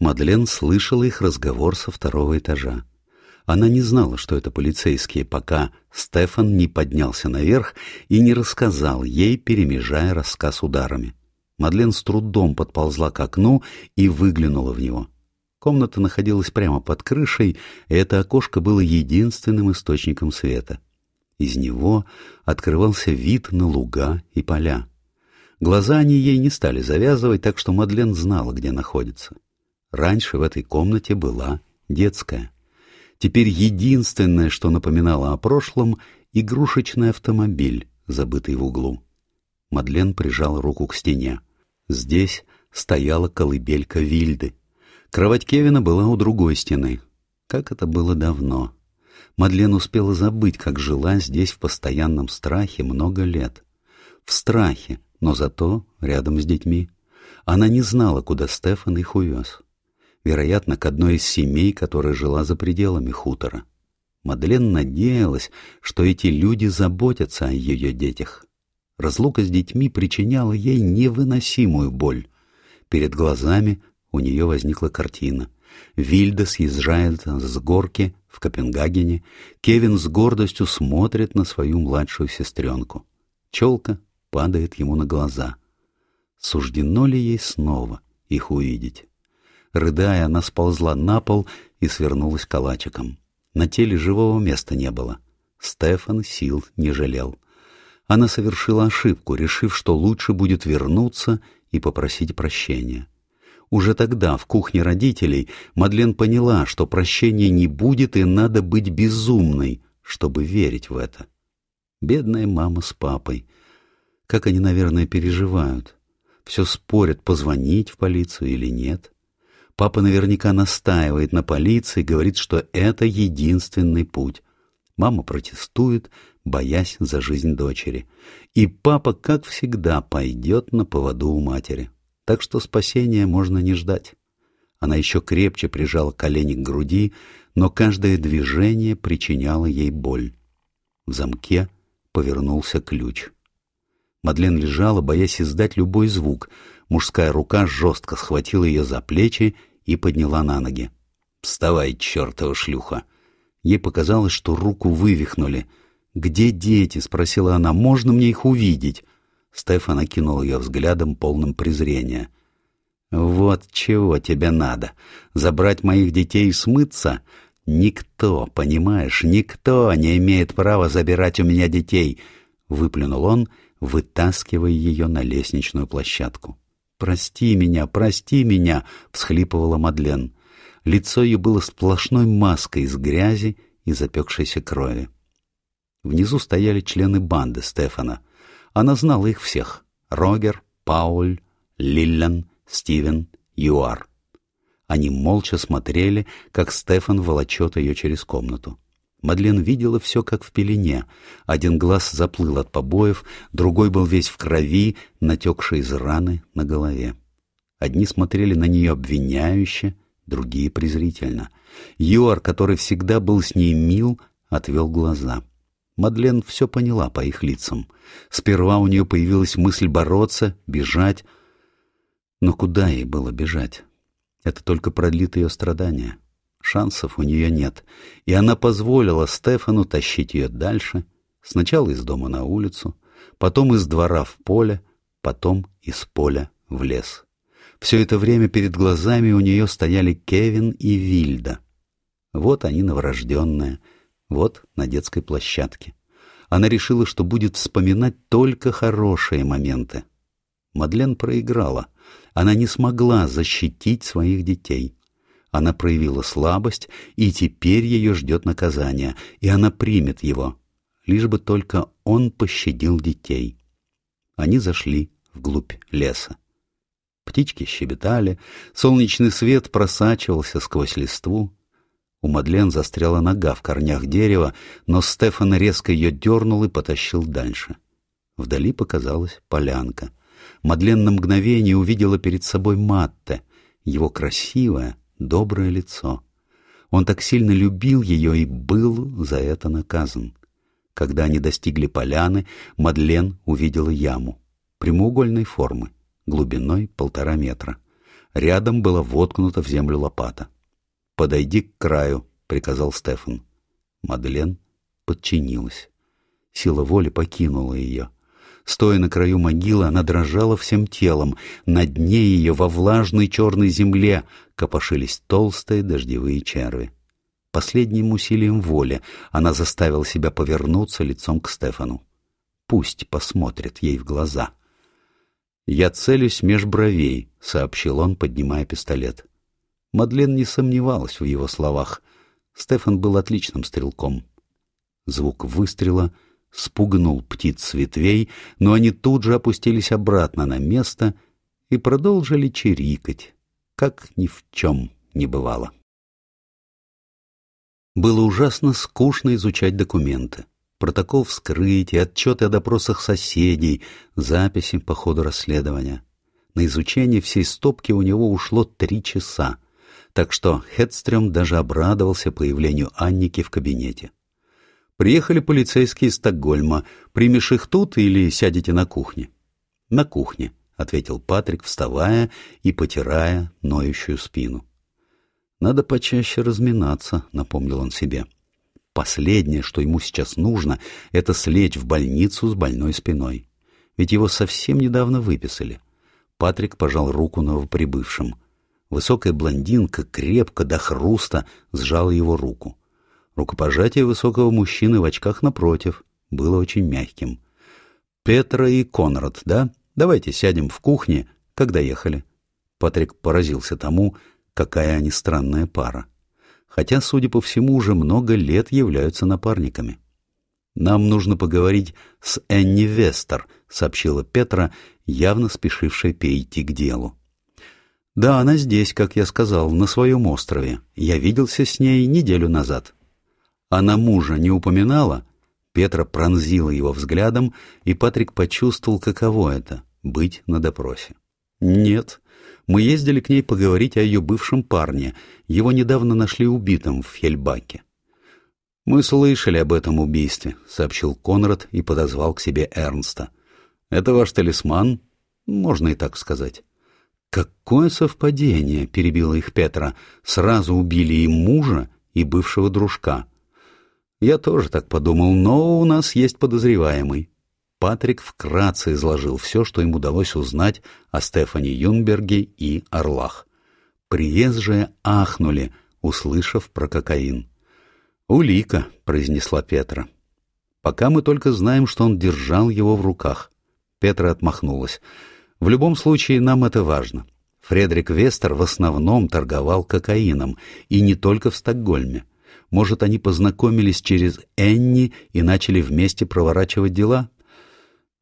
Мадлен слышала их разговор со второго этажа. Она не знала, что это полицейские, пока Стефан не поднялся наверх и не рассказал ей, перемежая рассказ ударами. Мадлен с трудом подползла к окну и выглянула в него. Комната находилась прямо под крышей, и это окошко было единственным источником света. Из него открывался вид на луга и поля. Глаза они ей не стали завязывать, так что Мадлен знала, где находится. Раньше в этой комнате была детская. Теперь единственное, что напоминало о прошлом — игрушечный автомобиль, забытый в углу. Мадлен прижал руку к стене. Здесь стояла колыбелька Вильды. Кровать Кевина была у другой стены. Как это было давно. Мадлен успела забыть, как жила здесь в постоянном страхе много лет. В страхе, но зато рядом с детьми. Она не знала, куда Стефан их увез. Вероятно, к одной из семей, которая жила за пределами хутора. Мадлен надеялась, что эти люди заботятся о ее детях. Разлука с детьми причиняла ей невыносимую боль. Перед глазами у нее возникла картина. Вильда съезжает с горки в Копенгагене. Кевин с гордостью смотрит на свою младшую сестренку. Челка падает ему на глаза. Суждено ли ей снова их увидеть? Рыдая, она сползла на пол и свернулась калачиком. На теле живого места не было. Стефан сил не жалел. Она совершила ошибку, решив, что лучше будет вернуться и попросить прощения. Уже тогда, в кухне родителей, Мадлен поняла, что прощения не будет и надо быть безумной, чтобы верить в это. Бедная мама с папой. Как они, наверное, переживают. Все спорят, позвонить в полицию или нет. Папа наверняка настаивает на полиции, говорит, что это единственный путь. Мама протестует, боясь за жизнь дочери. И папа, как всегда, пойдет на поводу у матери. Так что спасения можно не ждать. Она еще крепче прижала колени к груди, но каждое движение причиняло ей боль. В замке повернулся ключ. Мадлен лежала, боясь издать любой звук. Мужская рука жестко схватила ее за плечи и подняла на ноги. «Вставай, чертова шлюха!» Ей показалось, что руку вывихнули — «Где дети?» — спросила она. «Можно мне их увидеть?» Стефан окинул ее взглядом, полным презрения. «Вот чего тебе надо? Забрать моих детей и смыться? Никто, понимаешь, никто не имеет права забирать у меня детей!» — выплюнул он, вытаскивая ее на лестничную площадку. «Прости меня, прости меня!» — всхлипывала Мадлен. Лицо ее было сплошной маской из грязи и запекшейся крови. Внизу стояли члены банды Стефана. Она знала их всех — Рогер, Пауль, Лиллен, Стивен, Юар. Они молча смотрели, как Стефан волочет ее через комнату. Мадлен видела все как в пелене. Один глаз заплыл от побоев, другой был весь в крови, натекший из раны на голове. Одни смотрели на нее обвиняюще, другие презрительно. Юар, который всегда был с ней мил, отвел глаза. Мадлен все поняла по их лицам. Сперва у нее появилась мысль бороться, бежать. Но куда ей было бежать? Это только продлит ее страдания. Шансов у нее нет, и она позволила Стефану тащить ее дальше, сначала из дома на улицу, потом из двора в поле, потом из поля в лес. Все это время перед глазами у нее стояли Кевин и Вильда. Вот они новорожденные — вот на детской площадке. Она решила, что будет вспоминать только хорошие моменты. Мадлен проиграла. Она не смогла защитить своих детей. Она проявила слабость, и теперь ее ждет наказание, и она примет его, лишь бы только он пощадил детей. Они зашли вглубь леса. Птички щебетали, солнечный свет просачивался сквозь листву, у Мадлен застряла нога в корнях дерева, но Стефан резко ее дернул и потащил дальше. Вдали показалась полянка. Мадлен на мгновение увидела перед собой Матте, его красивое, доброе лицо. Он так сильно любил ее и был за это наказан. Когда они достигли поляны, Мадлен увидела яму, прямоугольной формы, глубиной полтора метра. Рядом была воткнута в землю лопата. «Подойди к краю», — приказал Стефан. Мадлен подчинилась. Сила воли покинула ее. Стоя на краю могилы, она дрожала всем телом. На дне ее во влажной черной земле копошились толстые дождевые черви. Последним усилием воли она заставила себя повернуться лицом к Стефану. Пусть посмотрит ей в глаза. «Я целюсь меж бровей», — сообщил он, поднимая пистолет. Мадлен не сомневалась в его словах. Стефан был отличным стрелком. Звук выстрела спугнул птиц с ветвей, но они тут же опустились обратно на место и продолжили чирикать, как ни в чем не бывало. Было ужасно скучно изучать документы. Протокол вскрытия, отчеты о допросах соседей, записи по ходу расследования. На изучение всей стопки у него ушло три часа, так что Хедстрем даже обрадовался появлению Анники в кабинете. «Приехали полицейские из Стокгольма. Примешь их тут или сядете на кухне?» «На кухне», — ответил Патрик, вставая и потирая ноющую спину. «Надо почаще разминаться», — напомнил он себе. «Последнее, что ему сейчас нужно, это слечь в больницу с больной спиной. Ведь его совсем недавно выписали». Патрик пожал руку новоприбывшим. Высокая блондинка крепко до хруста сжала его руку. Рукопожатие высокого мужчины в очках напротив было очень мягким. «Петра и Конрад, да? Давайте сядем в кухне, когда ехали». Патрик поразился тому, Какая они странная пара. Хотя, судя по всему, уже много лет являются напарниками. «Нам нужно поговорить с Энни Вестер», — сообщила Петра, явно спешившая перейти к делу. «Да, она здесь, как я сказал, на своем острове. Я виделся с ней неделю назад». Она мужа не упоминала? Петра пронзила его взглядом, и Патрик почувствовал, каково это — быть на допросе. «Нет, мы ездили к ней поговорить о ее бывшем парне. Его недавно нашли убитым в Хельбаке. «Мы слышали об этом убийстве», — сообщил Конрад и подозвал к себе Эрнста. «Это ваш талисман?» «Можно и так сказать». «Какое совпадение!» — перебила их Петра. «Сразу убили и мужа, и бывшего дружка». «Я тоже так подумал, но у нас есть подозреваемый». Патрик вкратце изложил все, что им удалось узнать о Стефане Юнберге и Орлах. Приезжие ахнули, услышав про кокаин. «Улика», — произнесла Петра. «Пока мы только знаем, что он держал его в руках». Петра отмахнулась. «В любом случае, нам это важно. Фредерик Вестер в основном торговал кокаином, и не только в Стокгольме. Может, они познакомились через Энни и начали вместе проворачивать дела?»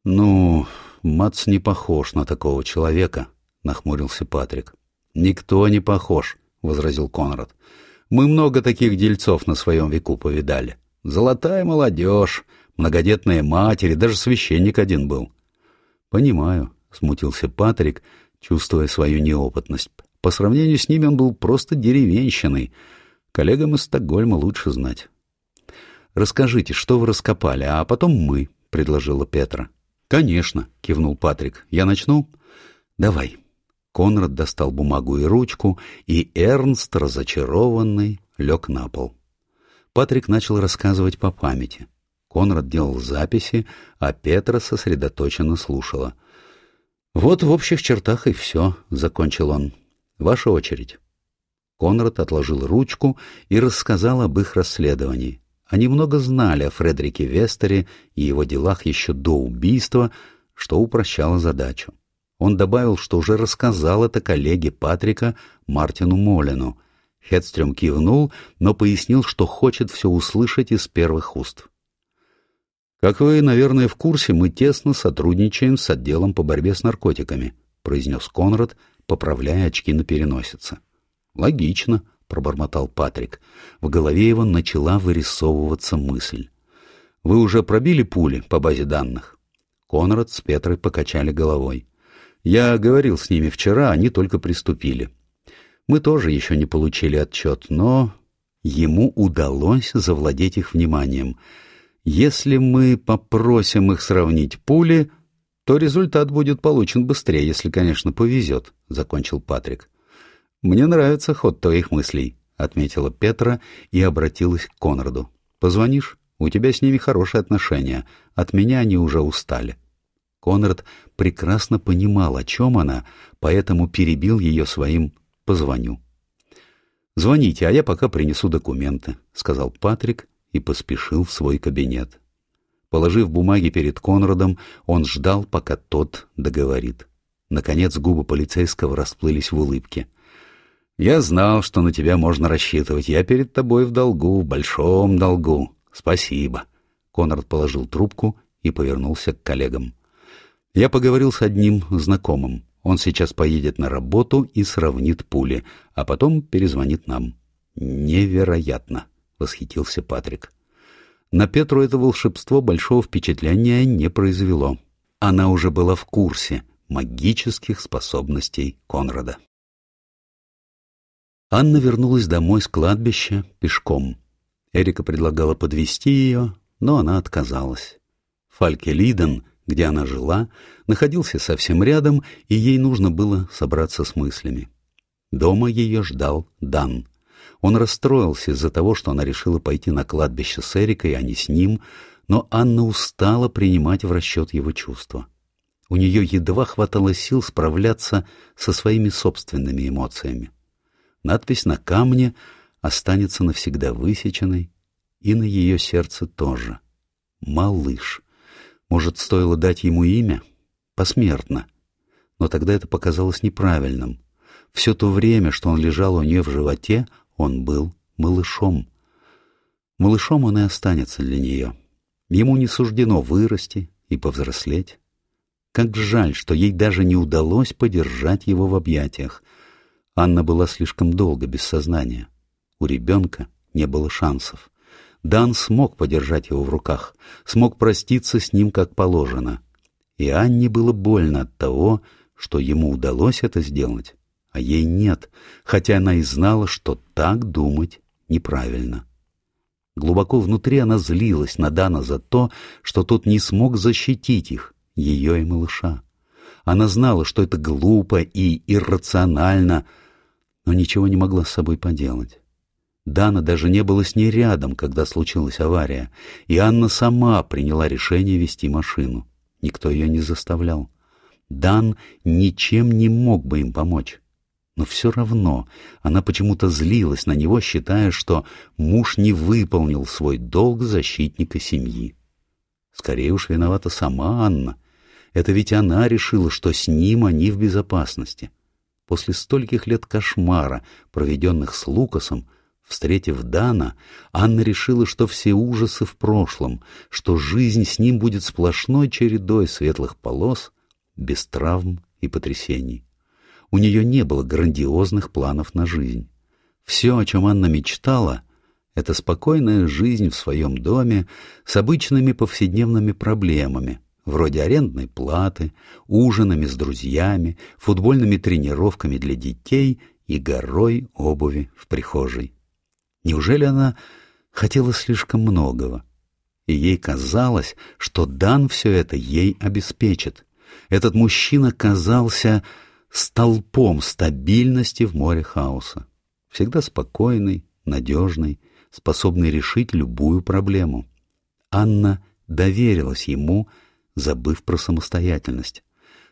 «Ну, Мац не похож на такого человека», — нахмурился Патрик. «Никто не похож», — возразил Конрад. «Мы много таких дельцов на своем веку повидали. Золотая молодежь, многодетные матери, даже священник один был». «Понимаю», — смутился Патрик, чувствуя свою неопытность. По сравнению с ними он был просто деревенщиной. Коллегам из Стокгольма лучше знать. «Расскажите, что вы раскопали, а потом мы», — предложила Петра. «Конечно», — кивнул Патрик. «Я начну?» «Давай». Конрад достал бумагу и ручку, и Эрнст, разочарованный, лег на пол. Патрик начал рассказывать по памяти. Конрад делал записи, а Петра сосредоточенно слушала. «Вот в общих чертах и все», — закончил он. «Ваша очередь». Конрад отложил ручку и рассказал об их расследовании. Они много знали о Фредерике Вестере и его делах еще до убийства, что упрощало задачу. Он добавил, что уже рассказал это коллеге Патрика Мартину Молину. Хедстрем кивнул, но пояснил, что хочет все услышать из первых уст. «Как вы, наверное, в курсе, мы тесно сотрудничаем с отделом по борьбе с наркотиками», произнес Конрад, поправляя очки на переносице. «Логично», — пробормотал Патрик. В голове его начала вырисовываться мысль. «Вы уже пробили пули по базе данных?» Конрад с Петрой покачали головой. «Я говорил с ними вчера, они только приступили. Мы тоже еще не получили отчет, но ему удалось завладеть их вниманием. Если мы попросим их сравнить пули, то результат будет получен быстрее, если, конечно, повезет», — закончил Патрик. — «Мне нравится ход твоих мыслей», — отметила Петра и обратилась к Конраду. «Позвонишь? У тебя с ними хорошие отношения. От меня они уже устали». Конрад прекрасно понимал, о чем она, поэтому перебил ее своим «позвоню». «Звоните, а я пока принесу документы», — сказал Патрик и поспешил в свой кабинет. Положив бумаги перед Конрадом, он ждал, пока тот договорит. Наконец губы полицейского расплылись в улыбке. «Я знал, что на тебя можно рассчитывать. Я перед тобой в долгу, в большом долгу. Спасибо». Конрад положил трубку и повернулся к коллегам. «Я поговорил с одним знакомым. Он сейчас поедет на работу и сравнит пули, а потом перезвонит нам». «Невероятно!» — восхитился Патрик. На Петру это волшебство большого впечатления не произвело. Она уже была в курсе магических способностей Конрада. Анна вернулась домой с кладбища пешком. Эрика предлагала подвести ее, но она отказалась. Фальке Лиден, где она жила, находился совсем рядом, и ей нужно было собраться с мыслями. Дома ее ждал Дан. Он расстроился из-за того, что она решила пойти на кладбище с Эрикой, а не с ним, но Анна устала принимать в расчет его чувства. У нее едва хватало сил справляться со своими собственными эмоциями. Надпись на камне останется навсегда высеченной, и на ее сердце тоже. Малыш. Может, стоило дать ему имя? Посмертно. Но тогда это показалось неправильным. Все то время, что он лежал у нее в животе, он был малышом. Малышом он и останется для нее. Ему не суждено вырасти и повзрослеть. Как жаль, что ей даже не удалось подержать его в объятиях — Анна была слишком долго без сознания. У ребенка не было шансов. Дан смог подержать его в руках, смог проститься с ним как положено. И Анне было больно от того, что ему удалось это сделать, а ей нет, хотя она и знала, что так думать неправильно. Глубоко внутри она злилась на Дана за то, что тот не смог защитить их, ее и малыша. Она знала, что это глупо и иррационально, но ничего не могла с собой поделать. Дана даже не было с ней рядом, когда случилась авария, и Анна сама приняла решение вести машину. Никто ее не заставлял. Дан ничем не мог бы им помочь. Но все равно она почему-то злилась на него, считая, что муж не выполнил свой долг защитника семьи. Скорее уж виновата сама Анна. Это ведь она решила, что с ним они в безопасности. После стольких лет кошмара, проведенных с Лукасом, встретив Дана, Анна решила, что все ужасы в прошлом, что жизнь с ним будет сплошной чередой светлых полос, без травм и потрясений. У нее не было грандиозных планов на жизнь. Все, о чем Анна мечтала, это спокойная жизнь в своем доме с обычными повседневными проблемами — вроде арендной платы, ужинами с друзьями, футбольными тренировками для детей и горой обуви в прихожей. Неужели она хотела слишком многого? И ей казалось, что Дан все это ей обеспечит. Этот мужчина казался столпом стабильности в море хаоса. Всегда спокойный, надежный, способный решить любую проблему. Анна доверилась ему, забыв про самостоятельность.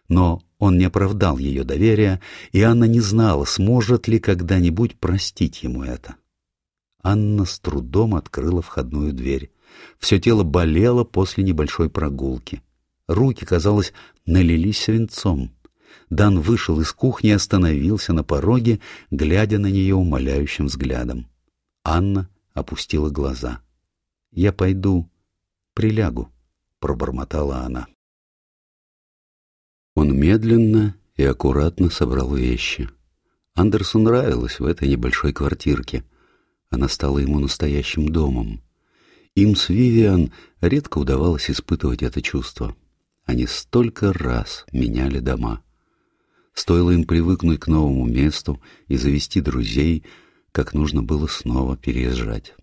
Но он не оправдал ее доверия, и Анна не знала, сможет ли когда-нибудь простить ему это. Анна с трудом открыла входную дверь. Все тело болело после небольшой прогулки. Руки, казалось, налились свинцом. Дан вышел из кухни и остановился на пороге, глядя на нее умоляющим взглядом. Анна опустила глаза. «Я пойду, прилягу», пробормотала она. Он медленно и аккуратно собрал вещи. Андерсу нравилось в этой небольшой квартирке. Она стала ему настоящим домом. Им с Вивиан редко удавалось испытывать это чувство. Они столько раз меняли дома. Стоило им привыкнуть к новому месту и завести друзей, как нужно было снова переезжать.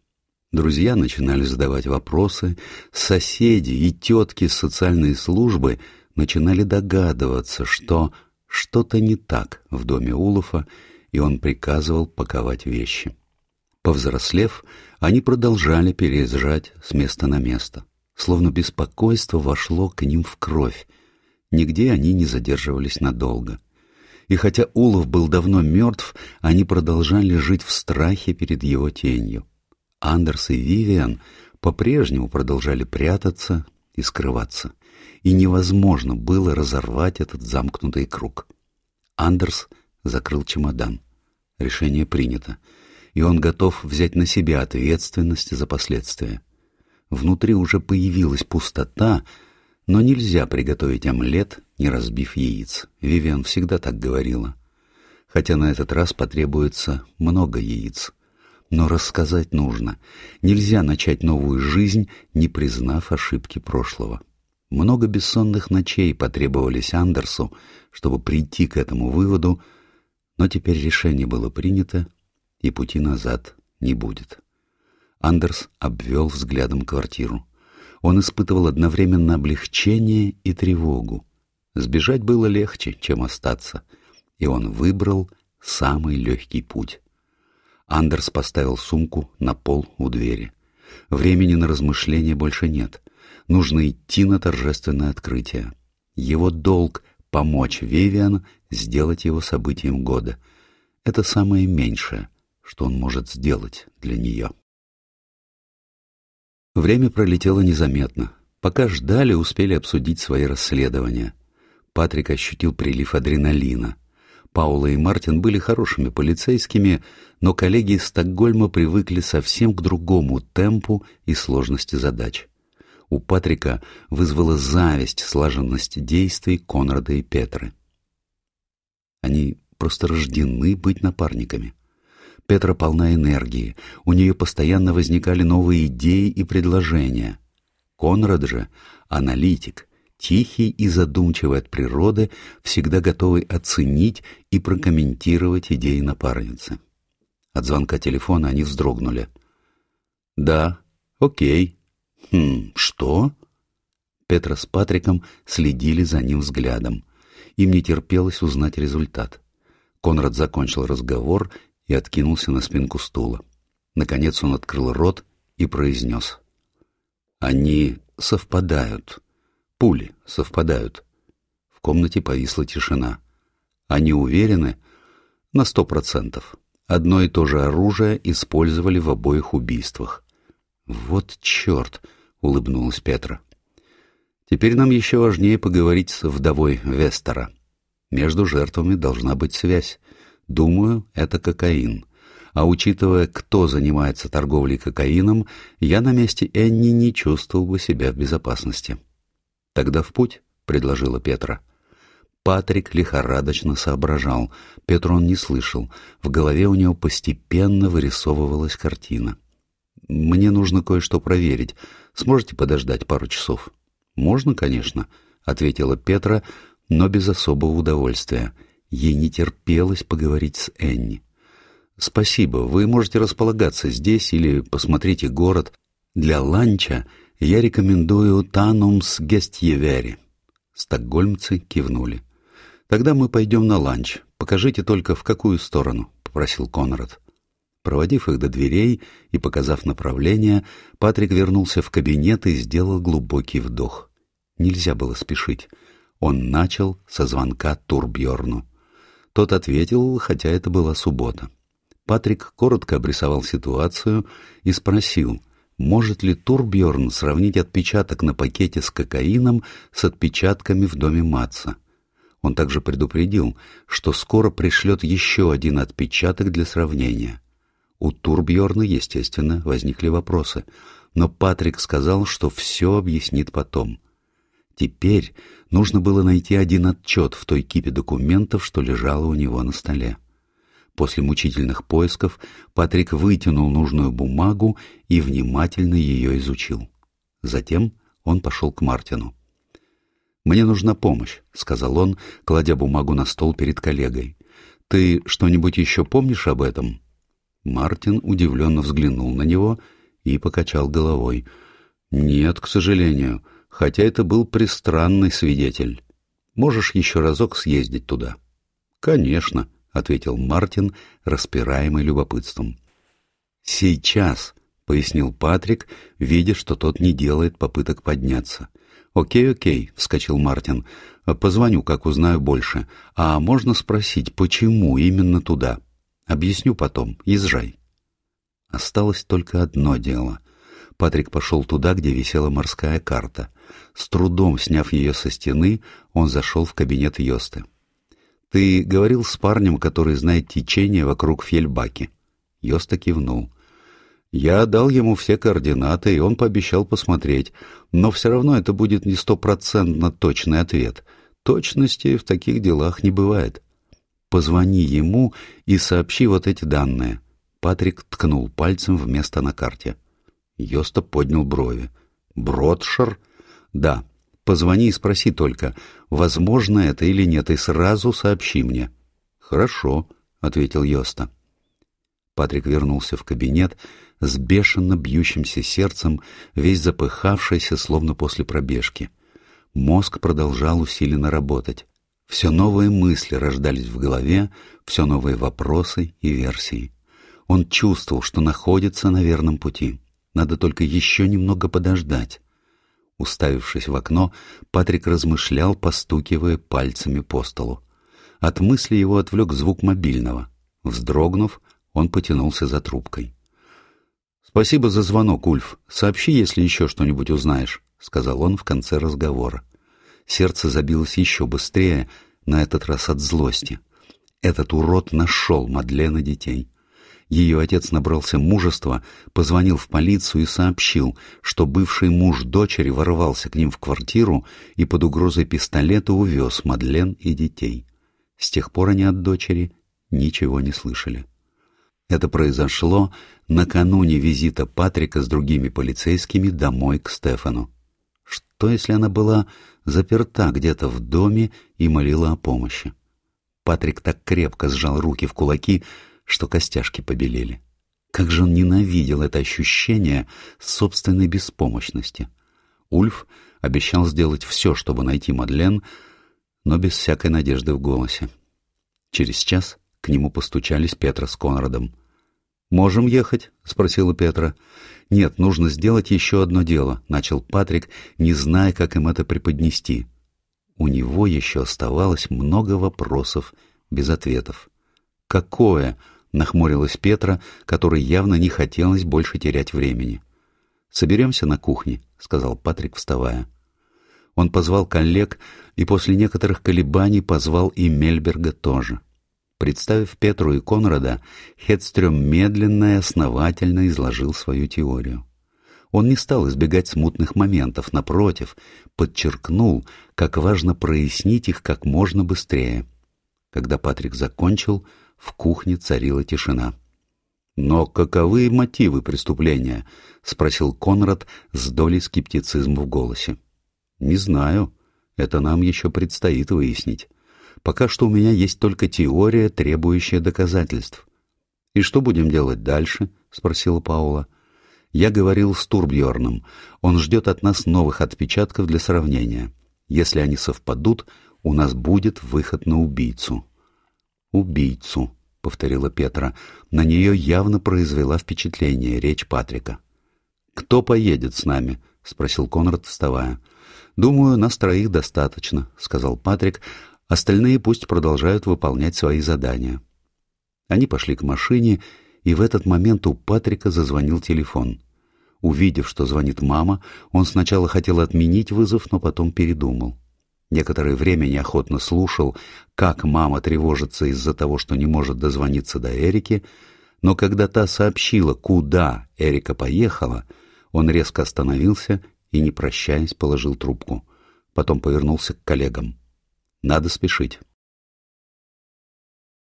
Друзья начинали задавать вопросы, соседи и тетки социальной службы начинали догадываться, что что-то не так в доме Улафа, и он приказывал паковать вещи. Повзрослев, они продолжали переезжать с места на место, словно беспокойство вошло к ним в кровь. Нигде они не задерживались надолго. И хотя Улов был давно мертв, они продолжали жить в страхе перед его тенью. Андерс и Вивиан по-прежнему продолжали прятаться и скрываться, и невозможно было разорвать этот замкнутый круг. Андерс закрыл чемодан. Решение принято и он готов взять на себя ответственность за последствия. Внутри уже появилась пустота, но нельзя приготовить омлет, не разбив яиц. Вивиан всегда так говорила. Хотя на этот раз потребуется много яиц. Но рассказать нужно. Нельзя начать новую жизнь, не признав ошибки прошлого. Много бессонных ночей потребовались Андерсу, чтобы прийти к этому выводу, но теперь решение было принято, и пути назад не будет. Андерс обвел взглядом квартиру. Он испытывал одновременно облегчение и тревогу. Сбежать было легче, чем остаться, и он выбрал самый легкий путь. Андерс поставил сумку на пол у двери. Времени на размышления больше нет. Нужно идти на торжественное открытие. Его долг — помочь Вивиан сделать его событием года. Это самое меньшее, что он может сделать для нее. Время пролетело незаметно. Пока ждали, успели обсудить свои расследования. Патрик ощутил прилив адреналина. Паула и Мартин были хорошими полицейскими, но коллеги из Стокгольма привыкли совсем к другому темпу и сложности задач. У Патрика вызвала зависть слаженность действий Конрада и Петры. Они просто рождены быть напарниками. Петра полна энергии, у нее постоянно возникали новые идеи и предложения. Конрад же — аналитик, тихий и задумчивый от природы, всегда готовый оценить и прокомментировать идеи напарницы. От звонка телефона они вздрогнули. «Да, окей. Хм, что?» Петра с Патриком следили за ним взглядом. Им не терпелось узнать результат. Конрад закончил разговор и откинулся на спинку стула. Наконец он открыл рот и произнес. «Они совпадают. Пули совпадают». В комнате повисла тишина. «Они уверены?» «На сто процентов. Одно и то же оружие использовали в обоих убийствах». «Вот черт!» — улыбнулась Петра. «Теперь нам еще важнее поговорить с вдовой Вестера. Между жертвами должна быть связь. Думаю, это кокаин. А учитывая, кто занимается торговлей кокаином, я на месте Энни не чувствовал бы себя в безопасности. «Тогда в путь», — предложила Петра. Патрик лихорадочно соображал. Петру он не слышал. В голове у него постепенно вырисовывалась картина. «Мне нужно кое-что проверить. Сможете подождать пару часов?» «Можно, конечно», — ответила Петра, но без особого удовольствия — Ей не терпелось поговорить с Энни. «Спасибо, вы можете располагаться здесь или посмотрите город. Для ланча я рекомендую Танумс Гестьевери». Стокгольмцы кивнули. «Тогда мы пойдем на ланч. Покажите только, в какую сторону», — попросил Конрад. Проводив их до дверей и показав направление, Патрик вернулся в кабинет и сделал глубокий вдох. Нельзя было спешить. Он начал со звонка Турбьорну. Тот ответил, хотя это была суббота. Патрик коротко обрисовал ситуацию и спросил, может ли Турбьорн сравнить отпечаток на пакете с кокаином с отпечатками в доме Матца. Он также предупредил, что скоро пришлет еще один отпечаток для сравнения. У Турбьорна, естественно, возникли вопросы, но Патрик сказал, что все объяснит потом. Теперь нужно было найти один отчет в той кипе документов, что лежало у него на столе. После мучительных поисков Патрик вытянул нужную бумагу и внимательно ее изучил. Затем он пошел к Мартину. «Мне нужна помощь», — сказал он, кладя бумагу на стол перед коллегой. «Ты что-нибудь еще помнишь об этом?» Мартин удивленно взглянул на него и покачал головой. «Нет, к сожалению хотя это был пристранный свидетель. Можешь еще разок съездить туда? — Конечно, —— ответил Мартин, распираемый любопытством. «Сейчас», — пояснил Патрик, видя, что тот не делает попыток подняться. «Окей, окей», — вскочил Мартин. «Позвоню, как узнаю больше. А можно спросить, почему именно туда? Объясню потом. Езжай». Осталось только одно дело. Патрик пошел туда, где висела морская карта. С трудом сняв ее со стены, он зашел в кабинет Йосты. «Ты говорил с парнем, который знает течение вокруг Фельбаки?» Йоста кивнул. «Я дал ему все координаты, и он пообещал посмотреть, но все равно это будет не стопроцентно точный ответ. Точности в таких делах не бывает. Позвони ему и сообщи вот эти данные». Патрик ткнул пальцем в место на карте. Йоста поднял брови. «Бродшир?» «Да. Позвони и спроси только, возможно это или нет, и сразу сообщи мне». «Хорошо», — ответил Йоста. Патрик вернулся в кабинет с бешено бьющимся сердцем, весь запыхавшийся, словно после пробежки. Мозг продолжал усиленно работать. Все новые мысли рождались в голове, все новые вопросы и версии. Он чувствовал, что находится на верном пути. Надо только еще немного подождать. Уставившись в окно, Патрик размышлял, постукивая пальцами по столу. От мысли его отвлек звук мобильного. Вздрогнув, он потянулся за трубкой. «Спасибо за звонок, Ульф. Сообщи, если еще что-нибудь узнаешь», — сказал он в конце разговора. Сердце забилось еще быстрее, на этот раз от злости. Этот урод нашел Мадлена детей. Ее отец набрался мужества, позвонил в полицию и сообщил, что бывший муж дочери ворвался к ним в квартиру и под угрозой пистолета увез Мадлен и детей. С тех пор они от дочери ничего не слышали. Это произошло накануне визита Патрика с другими полицейскими домой к Стефану. Что, если она была заперта где-то в доме и молила о помощи? Патрик так крепко сжал руки в кулаки, что костяшки побелели. Как же он ненавидел это ощущение собственной беспомощности. Ульф обещал сделать все, чтобы найти Мадлен, но без всякой надежды в голосе. Через час к нему постучались Петра с Конрадом. «Можем ехать?» — спросила Петра. «Нет, нужно сделать еще одно дело», — начал Патрик, не зная, как им это преподнести. У него еще оставалось много вопросов без ответов. «Какое?» — нахмурилась Петра, которой явно не хотелось больше терять времени. «Соберемся на кухне», — сказал Патрик, вставая. Он позвал коллег и после некоторых колебаний позвал и Мельберга тоже. Представив Петру и Конрада, Хедстрём медленно и основательно изложил свою теорию. Он не стал избегать смутных моментов, напротив, подчеркнул, как важно прояснить их как можно быстрее. Когда Патрик закончил, в кухне царила тишина. «Но каковы мотивы преступления?» — спросил Конрад с долей скептицизма в голосе. «Не знаю. Это нам еще предстоит выяснить. Пока что у меня есть только теория, требующая доказательств». «И что будем делать дальше?» — спросила Паула. «Я говорил с Турбьерном. Он ждет от нас новых отпечатков для сравнения. Если они совпадут, у нас будет выход на убийцу». «Убийцу», — повторила Петра. На нее явно произвела впечатление речь Патрика. «Кто поедет с нами?» — спросил Конрад, вставая. «Думаю, нас троих достаточно», — сказал Патрик. «Остальные пусть продолжают выполнять свои задания». Они пошли к машине, и в этот момент у Патрика зазвонил телефон. Увидев, что звонит мама, он сначала хотел отменить вызов, но потом передумал. Некоторое время неохотно слушал, как мама тревожится из-за того, что не может дозвониться до Эрики, но когда та сообщила, куда Эрика поехала, он резко остановился и, не прощаясь, положил трубку. Потом повернулся к коллегам. «Надо спешить».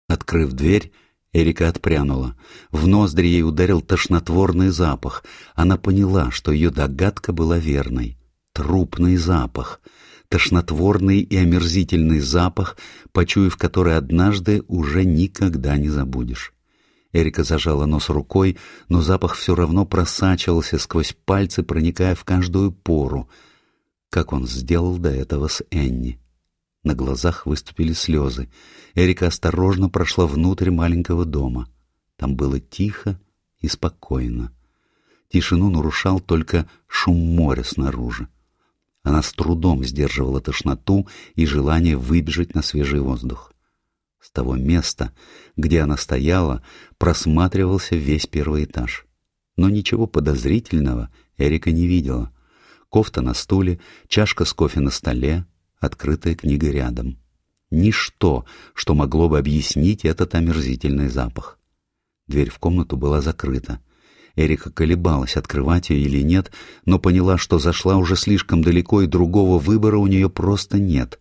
Открыв дверь, Эрика отпрянула. В ноздри ей ударил тошнотворный запах. Она поняла, что ее догадка была верной. Трупный запах — тошнотворный и омерзительный запах, почуяв который однажды уже никогда не забудешь. Эрика зажала нос рукой, но запах все равно просачивался сквозь пальцы, проникая в каждую пору, как он сделал до этого с Энни. На глазах выступили слезы. Эрика осторожно прошла внутрь маленького дома. Там было тихо и спокойно. Тишину нарушал только шум моря снаружи. Она с трудом сдерживала тошноту и желание выбежать на свежий воздух. С того места, где она стояла, просматривался весь первый этаж. Но ничего подозрительного Эрика не видела. Кофта на стуле, чашка с кофе на столе, открытая книга рядом. Ничто, что могло бы объяснить этот омерзительный запах. Дверь в комнату была закрыта. Эрика колебалась, открывать ее или нет, но поняла, что зашла уже слишком далеко, и другого выбора у нее просто нет.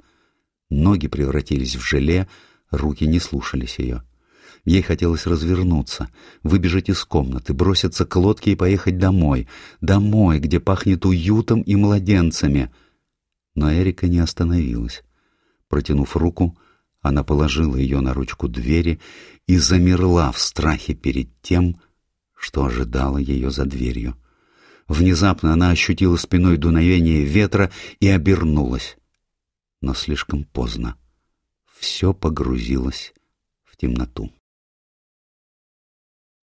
Ноги превратились в желе, руки не слушались ее. Ей хотелось развернуться, выбежать из комнаты, броситься к лодке и поехать домой. Домой, где пахнет уютом и младенцами — но Эрика не остановилась. Протянув руку, она положила ее на ручку двери и замерла в страхе перед тем, что ожидало ее за дверью. Внезапно она ощутила спиной дуновение ветра и обернулась. Но слишком поздно. Все погрузилось в темноту.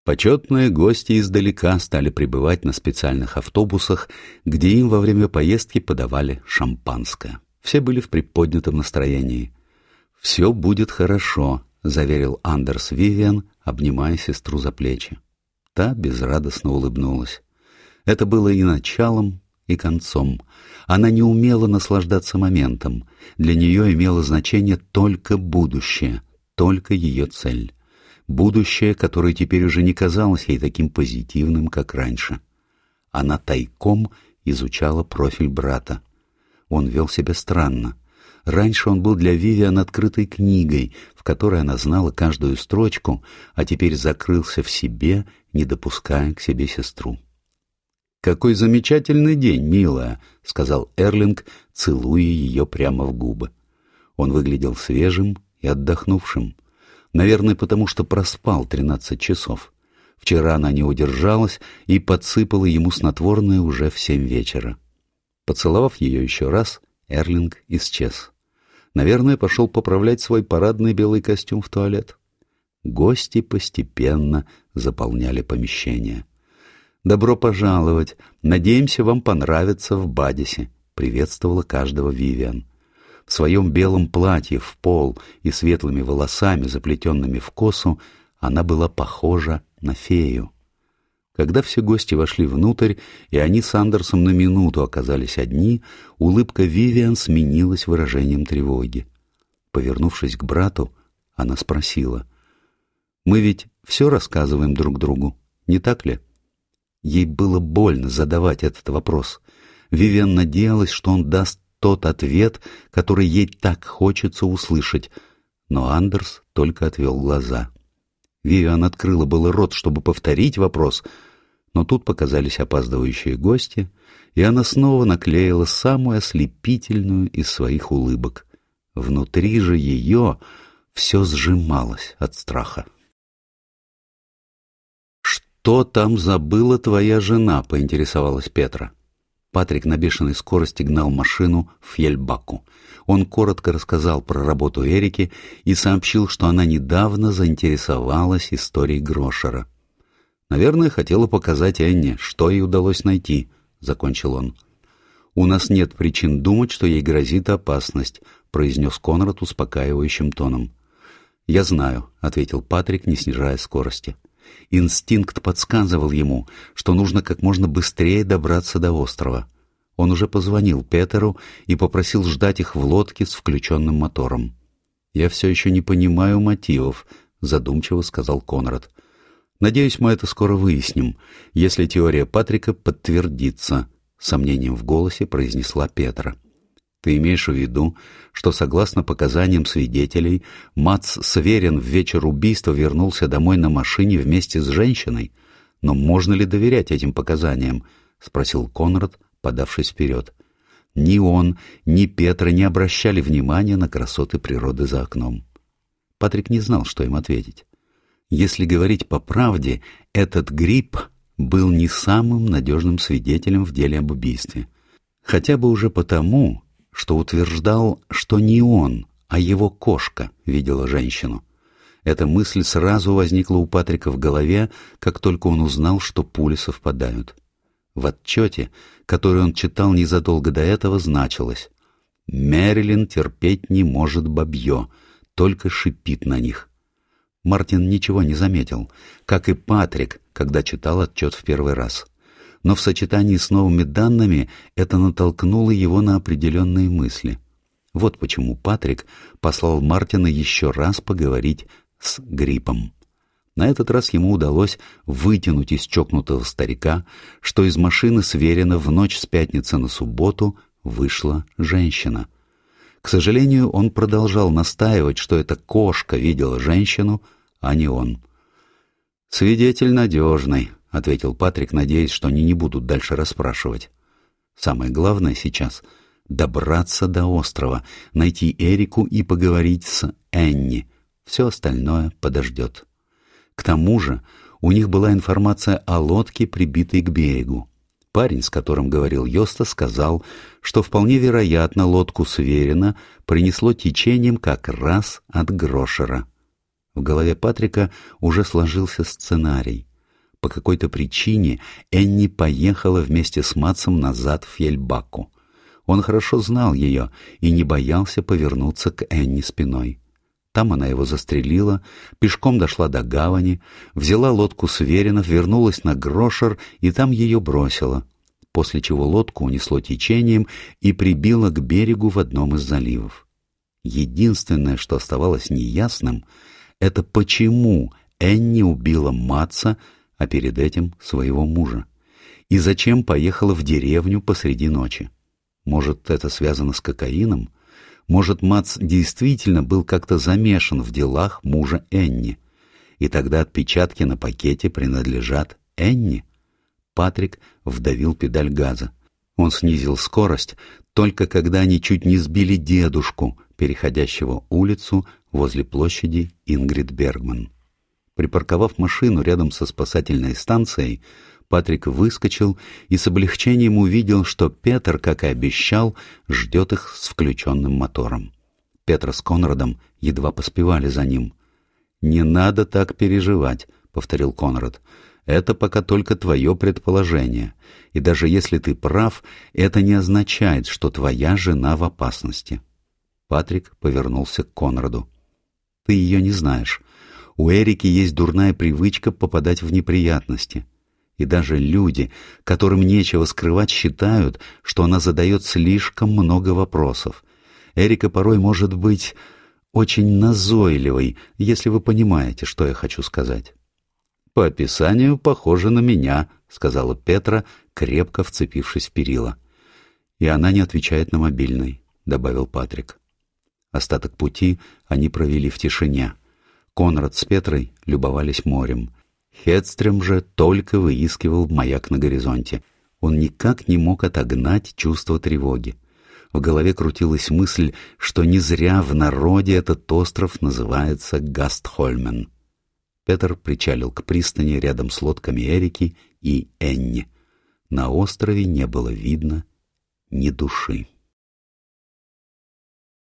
Почетные гости издалека стали прибывать на специальных автобусах, где им во время поездки подавали шампанское. Все были в приподнятом настроении. «Все будет хорошо», — заверил Андерс Вивиан, обнимая сестру за плечи. Та безрадостно улыбнулась. Это было и началом, и концом. Она не умела наслаждаться моментом. Для нее имело значение только будущее, только ее цель будущее, которое теперь уже не казалось ей таким позитивным, как раньше. Она тайком изучала профиль брата. Он вел себя странно. Раньше он был для Вивиан открытой книгой, в которой она знала каждую строчку, а теперь закрылся в себе, не допуская к себе сестру. «Какой замечательный день, милая!» — сказал Эрлинг, целуя ее прямо в губы. Он выглядел свежим и отдохнувшим. Наверное, потому что проспал тринадцать часов. Вчера она не удержалась и подсыпала ему снотворное уже в семь вечера. Поцеловав ее еще раз, Эрлинг исчез. Наверное, пошел поправлять свой парадный белый костюм в туалет. Гости постепенно заполняли помещение. «Добро пожаловать! Надеемся, вам понравится в Бадисе», — приветствовала каждого Вивиан в своем белом платье в пол и светлыми волосами, заплетенными в косу, она была похожа на фею. Когда все гости вошли внутрь, и они с Андерсом на минуту оказались одни, улыбка Вивиан сменилась выражением тревоги. Повернувшись к брату, она спросила, «Мы ведь все рассказываем друг другу, не так ли?» Ей было больно задавать этот вопрос. Вивиан надеялась, что он даст тот ответ, который ей так хочется услышать, но Андерс только отвел глаза. Вивиан открыла было рот, чтобы повторить вопрос, но тут показались опаздывающие гости, и она снова наклеила самую ослепительную из своих улыбок. Внутри же ее все сжималось от страха. «Что там забыла твоя жена?» — поинтересовалась Петра. Патрик на бешеной скорости гнал машину в Фьельбаку. Он коротко рассказал про работу Эрики и сообщил, что она недавно заинтересовалась историей Грошера. «Наверное, хотела показать Энне, что ей удалось найти», — закончил он. «У нас нет причин думать, что ей грозит опасность», — произнес Конрад успокаивающим тоном. «Я знаю», — ответил Патрик, не снижая скорости. Инстинкт подсказывал ему, что нужно как можно быстрее добраться до острова. Он уже позвонил Петеру и попросил ждать их в лодке с включенным мотором. «Я все еще не понимаю мотивов», — задумчиво сказал Конрад. «Надеюсь, мы это скоро выясним, если теория Патрика подтвердится», — сомнением в голосе произнесла Петра. Ты имеешь в виду, что, согласно показаниям свидетелей, Мац Сверин в вечер убийства вернулся домой на машине вместе с женщиной? Но можно ли доверять этим показаниям? — спросил Конрад, подавшись вперед. Ни он, ни Петра не обращали внимания на красоты природы за окном. Патрик не знал, что им ответить. Если говорить по правде, этот грипп был не самым надежным свидетелем в деле об убийстве. Хотя бы уже потому, что утверждал, что не он, а его кошка видела женщину. Эта мысль сразу возникла у Патрика в голове, как только он узнал, что пули совпадают. В отчете, который он читал незадолго до этого, значилось «Мэрилин терпеть не может бабье, только шипит на них». Мартин ничего не заметил, как и Патрик, когда читал отчет в первый раз. Но в сочетании с новыми данными это натолкнуло его на определенные мысли. Вот почему Патрик послал Мартина еще раз поговорить с гриппом. На этот раз ему удалось вытянуть из чокнутого старика, что из машины сверено в ночь с пятницы на субботу вышла женщина. К сожалению, он продолжал настаивать, что эта кошка видела женщину, а не он. «Свидетель надежный», — ответил Патрик, надеясь, что они не будут дальше расспрашивать. «Самое главное сейчас — добраться до острова, найти Эрику и поговорить с Энни. Все остальное подождет». К тому же у них была информация о лодке, прибитой к берегу. Парень, с которым говорил Йоста, сказал, что вполне вероятно лодку Сверина принесло течением как раз от Грошера. В голове Патрика уже сложился сценарий. По какой-то причине Энни поехала вместе с Матсом назад в Фельбаку. Он хорошо знал ее и не боялся повернуться к Энни спиной. Там она его застрелила, пешком дошла до гавани, взяла лодку Сверинов, вернулась на Грошер и там ее бросила, после чего лодку унесло течением и прибило к берегу в одном из заливов. Единственное, что оставалось неясным, это почему Энни убила Матца, а перед этим своего мужа, и зачем поехала в деревню посреди ночи. Может, это связано с кокаином? Может, Мац действительно был как-то замешан в делах мужа Энни, и тогда отпечатки на пакете принадлежат Энни? Патрик вдавил педаль газа. Он снизил скорость, только когда они чуть не сбили дедушку, переходящего улицу возле площади Ингрид Бергман. Припарковав машину рядом со спасательной станцией, Патрик выскочил и с облегчением увидел, что Петр, как и обещал, ждет их с включенным мотором. Петр с Конрадом едва поспевали за ним. «Не надо так переживать», — повторил Конрад. «Это пока только твое предположение, и даже если ты прав, это не означает, что твоя жена в опасности». Патрик повернулся к Конраду. «Ты ее не знаешь. У Эрики есть дурная привычка попадать в неприятности и даже люди, которым нечего скрывать, считают, что она задает слишком много вопросов. Эрика порой может быть очень назойливой, если вы понимаете, что я хочу сказать. «По описанию похоже на меня», — сказала Петра, крепко вцепившись в перила. «И она не отвечает на мобильный», — добавил Патрик. Остаток пути они провели в тишине. Конрад с Петрой любовались морем. Хедстрем же только выискивал маяк на горизонте. Он никак не мог отогнать чувство тревоги. В голове крутилась мысль, что не зря в народе этот остров называется Гастхольмен. Петр причалил к пристани рядом с лодками Эрики и Энни. На острове не было видно ни души.